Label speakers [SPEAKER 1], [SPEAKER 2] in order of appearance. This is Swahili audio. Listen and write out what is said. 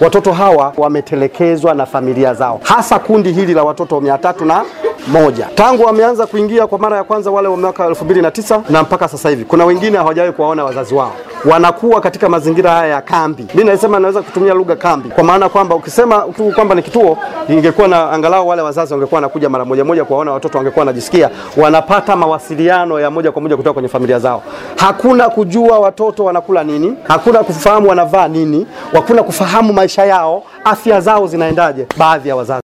[SPEAKER 1] Watoto hawa wametelekezwa na familia zao, hasa kundi hili la watoto mia tatu na moja tangu wameanza kuingia kwa mara ya kwanza wale wa mwaka elfu mbili na tisa na mpaka sasa hivi. Kuna wengine hawajawahi kuwaona wazazi wao, wanakuwa katika mazingira haya ya kambi. Mimi nasema naweza kutumia lugha kambi, kwa maana kwamba ukisema tu kwamba ni kituo, ingekuwa na angalau wale wazazi wangekuwa wanakuja mara moja moja kuwaona watoto, wangekuwa wanajisikia wanapata mawasiliano ya moja kwa moja kutoka kwenye familia zao. Hakuna kujua watoto wanakula nini, hakuna kufahamu wanavaa nini, hakuna kufahamu maisha yao, afya zao zinaendaje. Baadhi ya wazazi